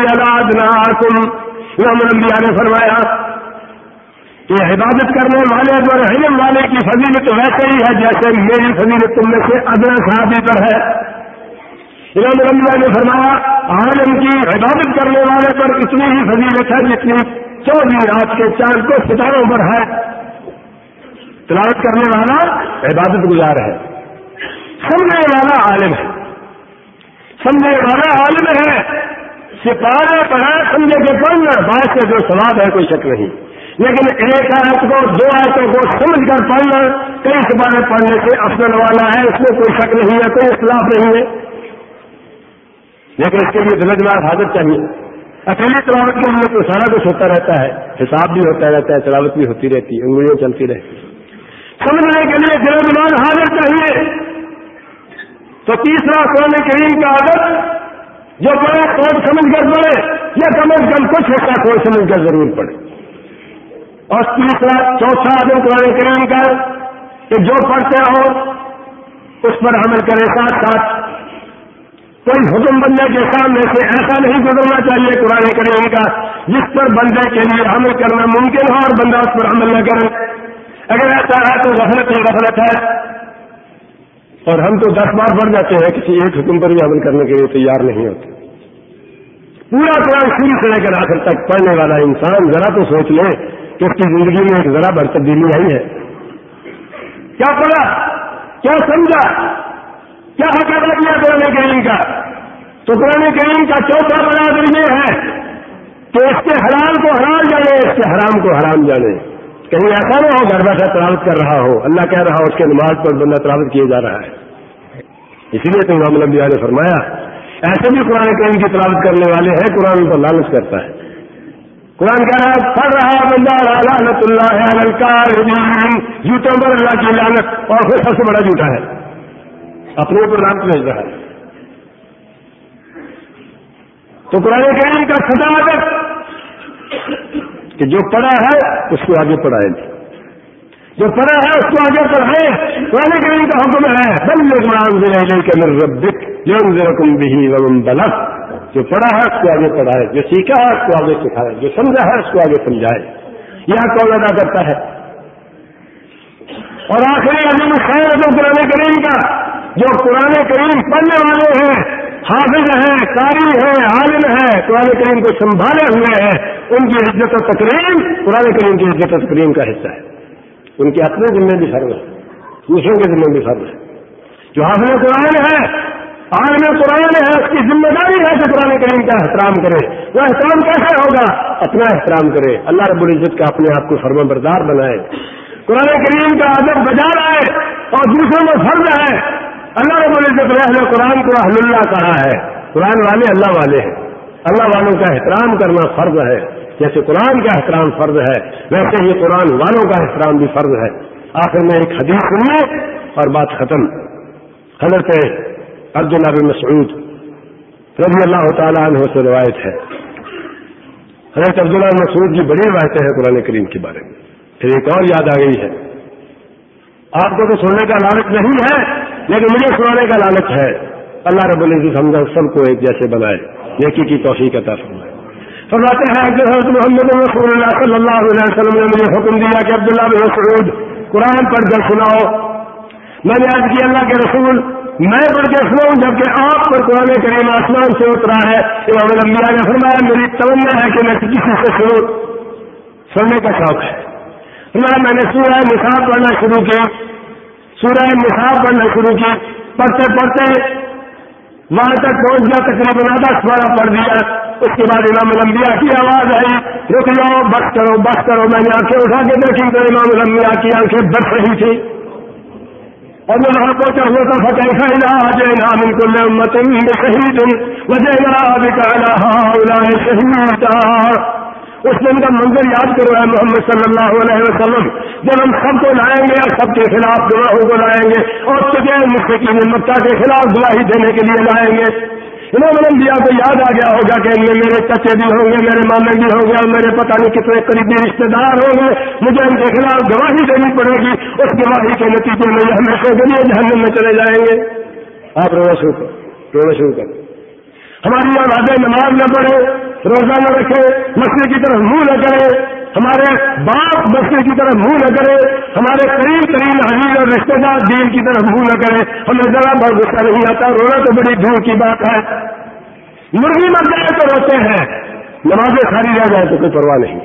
نے فرمایا کہ عبادت کرنے والے اور علم والے کی فضیلت ویسے ہی ہے جیسے میری فضیلت تم میں سے ادنا صحابی پر ہے۔ امام رمضا نے فرمایا، عالم کی عبادت کرنے والے پر اتنی ہی فضیلت ہے جتنی چودہ رات کے چاند کو ستاروں پر ہے۔ تلاوت کرنے والا عبادت گزار ہے۔ سمجھنے والا عالم ہے۔ سمجھنے والا عالم ہے۔ سپارہ پڑھا سمجھے کے پڑھنا بات سے جو سواد ہے، کوئی شک نہیں۔ لیکن ایک آیت کو، دو آیتوں کو سمجھ کر پڑھنا کئی سپارے پڑھنے سے افضل والا ہے، اس میں کوئی شک نہیں ہے، کوئی اختلاف نہیں ہے۔ لیکن اس کے لیے دل حاضر چاہیے۔ اکیلی تلاوت کے لیے تو سارا کچھ ہوتا رہتا ہے۔ حساب بھی ہوتا رہتا ہے، تلاوت بھی ہوتی رہتی ہے، انگلیاں چلتی رہتی سمجھنے کے لیے دل دماغ حاضر چاہیے۔ تو تیسرا قرآن کریم کا عادت جو پڑھے سوچ سمجھ کر پڑھے، یا کم از کم کچھ ہوتا سوچ سمجھ کر ضرور پڑے اور تیسرا، چوتھا عدم قرآن کریم کا کہ جو پڑھتے ہو اس پر عمل کرے ساتھ ساتھ۔ کوئی حکم بندے کے سامنے سے ایسا نہیں گزرنا چاہیے قرآن کریم کا، جس پر بندے کے لیے عمل کرنا ممکن ہو اور بندہ اس پر عمل نہ کرے۔ اگر ایسا ہے تو غفلت ہی غفلت ہے۔ اور ہم تو دس بار بڑھ جاتے ہیں، کسی ایک حکم پر بھی عمل کرنے کے لیے تیار نہیں ہوتے۔ پورا قرآن شروع سے لے کر آخر تک پڑھنے والا انسان ذرا تو سوچ لے کہ اس کی زندگی میں ایک ذرا بڑھ تبدیلی آئی ہے۔ کیا پڑھا؟ کیا سمجھا؟ کیا حق کیا قرآن کریم کا؟ تو قرآن کریم کا چوتھا بڑا دل یہ ہے کہ اس کے حلال کو حلال جانے، اس کے حرام کو حرام جانے۔ کہیں ایسا نہ ہو گھر بیٹھا تلاوت کر رہا ہو، اللہ کہہ رہا ہو اس کے نماز پر بندہ تلاوت کیا جا رہا ہے۔ اسی لیے تو امام الانبیاء نے فرمایا، ایسے بھی قرآن کریم کی تلاوت کرنے والے ہیں، قرآن ان پر لالچ کرتا ہے۔ قرآن کہہ رہا ہے پڑھ رہا بندہ لالت اللہ جوتوں پر اللہ کی لالت اور پھر سب سے بڑا جھوٹا ہے۔ اپنے اوپر رام بھیج رہا ہے۔ تو قرآن کریم کا صداقت مطلب کہ جو پڑھا ہے، اس کو آگے پڑھائیں جو پڑھا ہے، اس کو آگے پڑھائے قرآن کریم کا حکم ہے بل لوگ کے اندر ربک جو بھی بلک جو پڑھا ہے اس کو آگے پڑھائے، جو سیکھا ہے اس کو آگے سکھائے، جو سمجھا ہے اس کو آگے سمجھائے۔ یہ کون ادا کرتا ہے؟ اور آخری عظیم خیر جو قرآن کریم کا، جو قرآن کریم پڑھنے والے ہیں، حافظ ہیں، قاری ہیں، عالم ہیں، قرآن کریم کو سنبھالے ہوئے ہیں، ان کی عزت و تقریم قرآن کریم کی عزت و تقریم کا حصہ ہے۔ ان کے اپنے ذمے بھی فرض ہے دوسروں کے ذمے بھی فرض ہے جو حافظ قرآن ہے عالم قرآن ہے، اس کی ذمہ داری ہے کہ قرآن کریم کا احترام کرے۔ وہ احترام کیسے ہوگا؟ اپنا احترام کرے۔ اللہ رب العزت کا اپنے آپ کو فرما بردار بنائے۔ قرآن کریم کا ادب بجا رہا ہے اور دوسروں میں فرض ہے۔ اللہ رب العزت اہل قرآن کو اہل اللہ کہا ہے۔ قرآن والے اللہ والے ہیں۔ اللہ والوں کا احترام کرنا فرض ہے۔ جیسے قرآن کا احترام فرض ہے، ویسے ہی قرآن والوں کا احترام بھی فرض ہے۔ آخر میں ایک حدیث سنیے اور بات ختم۔ حضرت عبد اللہ بن مسعود رضی اللہ تعالیٰ عنہ سے روایت ہے۔ حضرت عبداللہ مسعود کی بڑی روایتیں ہیں قرآن کریم کے بارے میں۔ پھر ایک اور یاد آ گئی ہے۔ آپ کو تو سننے کا لالچ نہیں ہے، لیکن مجھے سنانے کا لالچ ہے۔ اللہ رب العزت ہم سب کو ایک جیسے بنائے، نیکی کی توفیق عطا فرمائے۔ فرماتے ہیں کہ حضرت محمد رسول اللہ صلی اللہ علیہ وسلم نے مجھے حکم دیا کہ عبداللہ بن مسعود قرآن پڑھ کر سناؤ، میں نے آج کی اللہ کے رسول میں پڑھ کے سناؤں جبکہ آپ پر قرآن کریم آسمان سے اترا ہے۔ امام الانبیاء نے فرمایا، میری تمنا ہے کہ میں کسی سے سنوں سننے کا شوق ہے۔ فرمایا میں نے سورہ نصاب پڑھنا شروع کی سورہ نصاب پڑھنا شروع کی پڑھتے پڑھتے وہاں تک پہنچ گیا، تقریباً آدھا سوارا پڑھ دیا۔ اس کے بعد امام الانبیاء کی آواز آئی رک جاؤ بس کرو بس کرو۔ میں نے آنکھیں اٹھا کے دیکھی تو امام الانبیاء کی آنکھیں بس رہی تھی اور میں وہاں پہنچا ہوا تھا فتح خیلا جے نام ان کو امت شہید وجہ شہید اس دن کا منظر یاد کرو ہے محمد صلی اللہ علیہ وسلم، جب ہم سب کو لائیں گے اور سب کے خلاف گواہوں کو لائیں گے اور تجھے کی مکہ کے خلاف گواہی دینے کے لیے لائیں گے۔ امام الانبیاء کو یاد آ گیا ہوگا کہ ان میں میرے چچے بھی ہوں گے، میرے مامے بھی ہوں گے اور میرے پتہ نہیں کتنے قریبی رشتے دار ہوں گے، مجھے ان کے خلاف گواہی دینی پڑے گی، اس گواہی کے نتیجے میں یہ ہمیشہ کے لیے جہنم میں چلے جائیں گے۔ آپ رونا شروع کر رونا شروع کر ہماری اولادیں نماز نہ پڑھے، روزہ نہ رکھے مسئلے کی طرف منہ نہ کرے۔ ہمارے باپ مسئلے کی طرف منہ نہ کرے، ہمارے قریب ترین حجیز اور رشتے دار دین کی طرف منہ نہ کرے۔ ہمیں ذرا بہت غصہ نہیں آتا، رونا تو بڑی دور کی بات ہے۔ مرغی مر جائے تو روتے ہیں، نمازیں ساری رہ جائے تو کوئی پرواہ نہیں۔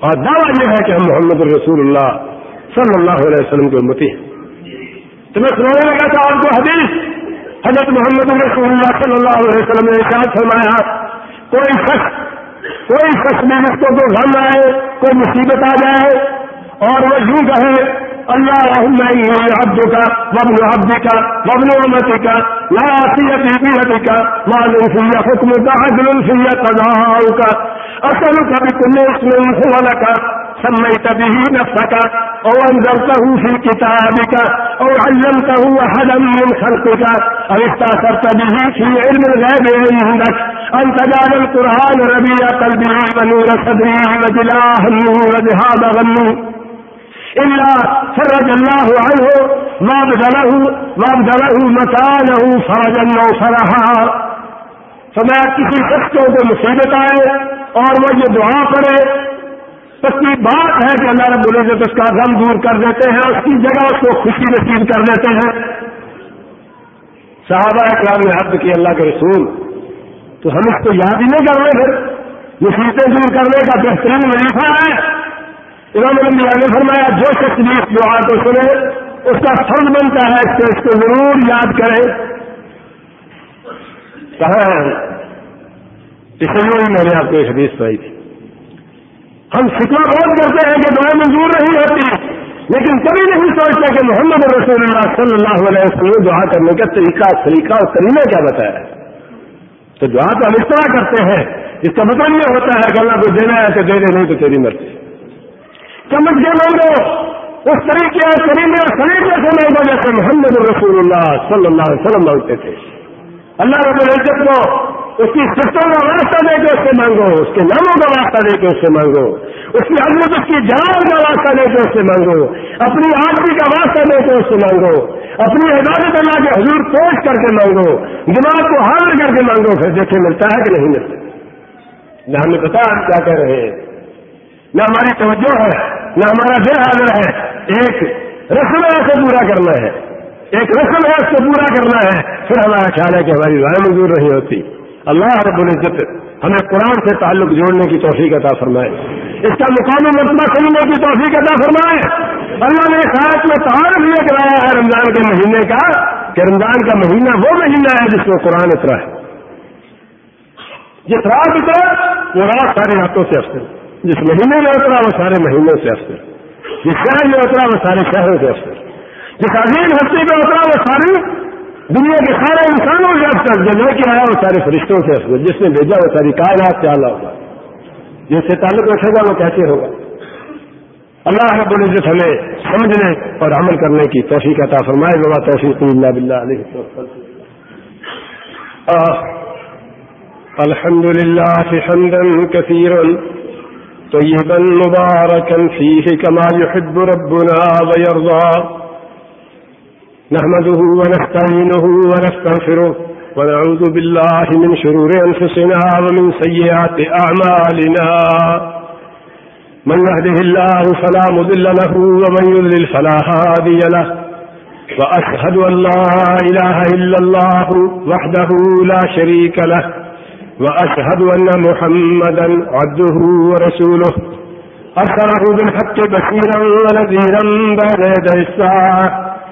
اور دعویٰ یہ ہے کہ ہم محمد الرسول اللہ صلی اللہ علیہ وسلم کی امتی ہیں۔ تو میں سنانے لگا تھا آپ کو حدیث۔ حضرت محمد رسول اللہ صلی اللہ علیہ وسلم نے ارشاد فرمایا، کوئی شخص کوئی شخص میں اس کو کوئی غم آئے کوئی مصیبت آ جائے اور وہ یوں کہے، اللہ عبد کا وبن عبد کا وبن امتی کا لا سیت کا معلوم سیا حکم کا عدل سیا قضاء کا اصل کا بھی نے اس میں کا سميت به نفسك أو أنزلته في كتابك أو علمته أحدا من خلقك أو استأثرت به في علم الغيب عندك أن تجعل القرآن ربيع قلبي ونور صدري وجلاء همه وذهاب غمه. إلا فرج الله عنه وابدله وابدله مكانه فرجا وفرحا فما کسی شخص کو مصیبت آئے اور وہ یہ دعا کرے کی بات ہے کہ اللہ رب العزت اس کا غم دور کر دیتے ہیں، اس کی جگہ اس کو خوشی نصیب کر دیتے ہیں۔ صحابہ اکرام نے حد کی اللہ کے رسول، تو ہم اس کو یاد ہی نہیں کر رہے پھر۔ مصیبتیں دور کرنے کا بہترین وظیفہ ہے۔ امام الانبیاء نے فرمایا، جو شخص بھی اس دعا کو سنے، اس کا فرض بنتا ہے اس کو اس کو ضرور یاد کرے۔ کہاں اس لیے میں نے آپ کو ایک حدیث پڑھائی تھی۔ ہم شکوا بہت کرتے ہیں کہ دعائیں منظور نہیں ہوتی لیکن کبھی نہیں سوچتے کہ محمد رسول اللہ صلی اللہ علیہ وسلم دعا کرنے کا طریقہ سلیقہ اور کریمہ کیا بتایا ہے۔ تو دعا تو ہم اس طرح کرتے ہیں، اس کا مطلب یہ ہوتا ہے کہ اللہ کو دینا ہے تو دے دے نہیں تو تیری مرضی۔ چمک کے لوگوں اس طریقے اور کریمے اور سلیقے سے لوگوں جیسے محمد رسول اللہ صلی اللہ علیہ وسلم مانگتے تھے۔ اللہ رب العزت کو اس کی سستوں کا واسطہ دے کے اس سے مانگو، اس کے ناموں کا واسطہ دے کے اس سے مانگو، اس کی عظمت اس کی جان کا واسطہ دے کے اس سے مانگو، اپنی آدمی کا واسطہ دے کے اس سے مانگو، اپنی عبادت اللہ کے حضور پیش کر کے مانگو دماغ کو حاضر کر کے مانگو، پھر دیکھے ملتا ہے کہ نہیں ملتا۔ نہ ہمیں پتا ہم کیا کہہ رہے ہیں۔ نہ ہماری توجہ ہے، نہ ہمارا دل حاضر ہے۔ ایک رسم ہے اسے پورا کرنا ہے۔ ایک رسم ہے اس کو پورا کرنا ہے۔ پھر ہمارا خیال ہے کہ ہماری رائے منظور نہیں ہوتی۔ اللہ رب العزت ہمیں قرآن سے تعلق جوڑنے کی توفیق عطا فرمائے۔ اس کا مقامی مرتبہ سننے کی توفیق عطا فرمائے۔ اللہ نے خاص میں تعارف یہ کرایا ہے رمضان کے مہینے کا، کہ رمضان کا مہینہ وہ مہینہ ہے جس میں قرآن اترا ہے۔ جس رات اترا، وہ رات سارے راتوں سے افسر جس مہینے میں اترا، وہ سارے مہینوں سے افسر جس شہر میں اترا، وہ سارے شہروں سے افسر جس عظیم ہستی میں اترا، وہ ساری دنیا کے سارے انسانوں سے افسر جو لے کے آیا وہ سارے فرشتوں سے افسر جس نے بھیجا وہ ساری کائنات سے آلہ ہوگا جس سے تعلق رکھے گا وہ کیسے ہوگا؟ اللہ رب العزت ہمیں سمجھنے اور عمل کرنے کی توفیق عطا فرمائے۔ بابا توفیق اللہ بلّہ علیہ الحمد لله حمدا كثيرا طيبا مباركا فيه كما يحب ربنا ويرضى نحمده ونستعينه ونستغفره ونعوذ بالله من شرور أنفسنا ومن سيئات أعمالنا. من نهده الله فلا مذل له ومن يذلل فلا هادي له. وأشهد أن لا إله إلا الله وحده لا شريك له. وأشهد أن محمدا عبده ورسوله. أرسله بالحق بشيرا ونذيرا بين يدي الساعة.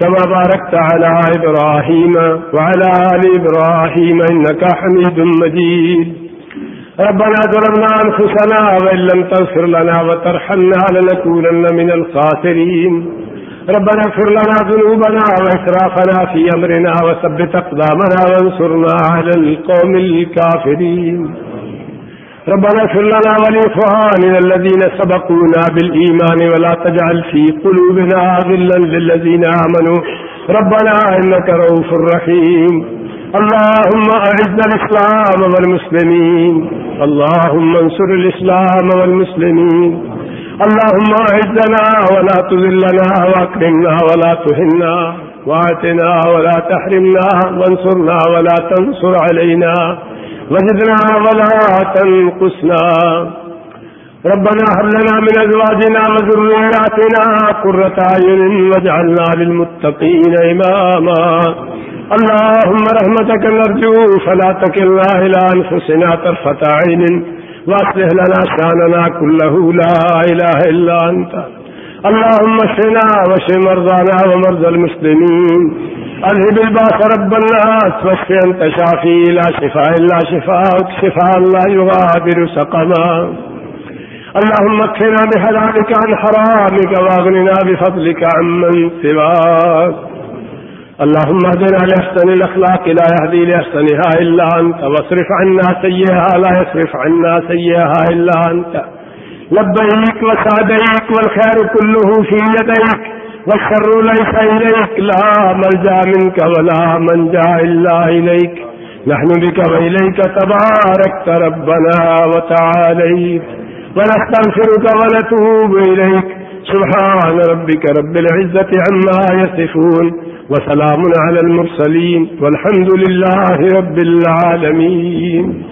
كما باركت على إبراهيم وعلى آل إبراهيم إنك حميد مجيد. ربنا ظلمنا أنفسنا وإن لم تغفر لنا وترحمنا لنكونن من الخاسرين. ربنا اغفر لنا ذنوبنا وإسرافنا في أمرنا وثبت أقدامنا وانصرنا على القوم الكافرين. ربنا اغفر لنا ولإخواننا الذين سبقونا بالإيمان ولا تجعل في قلوبنا غلا للذين آمنوا. ربنا إنك روف رحيم. اللهم أعز الإسلام والمسلمين. اللهم انصر الإسلام والمسلمين. اللهم أعزنا ولا تذلنا وأكرمنا ولا تهنا. وآتنا ولا تحرمنا وانصرنا ولا تنصر علينا. وزدنا ولا تنقصنا. ربنا هب لنا من أزواجنا وذرياتنا قرة أعين واجعلنا للمتقين إماما. اللهم رحمتك نرجو، فلا تكلنا إلى أنفسنا طرفة عين. وأصلح لنا شاننا كله، لا إله إلا أنت. اللهم اشفنا واشف مرضانا ومرضى المسلمين. اذهب الباس رب الناس، واشف انت شافي لا شفاء الا شفاءك، شفاء لا يغادر سقما. اللهم اكفنا بحلالك عن حرامك واغننا بفضلك عمن سواك. اللهم اهدنا لاحسن الاخلاق لا يهدي لاحسنها الا انت واصرف عنا سيئها، لا يصرف عنا سيئها الا انت لبيك وسعديك والخير كله في يديك. والشر ليس إليك، لا ملجا منك ولا منجا إلا إليك. نحن بك وإليك تباركت ربنا وتعاليك ونستغفرك ونتوب إليك. سبحان ربك رب العزة عما يصفون. وسلام على المرسلين. والحمد لله رب العالمين.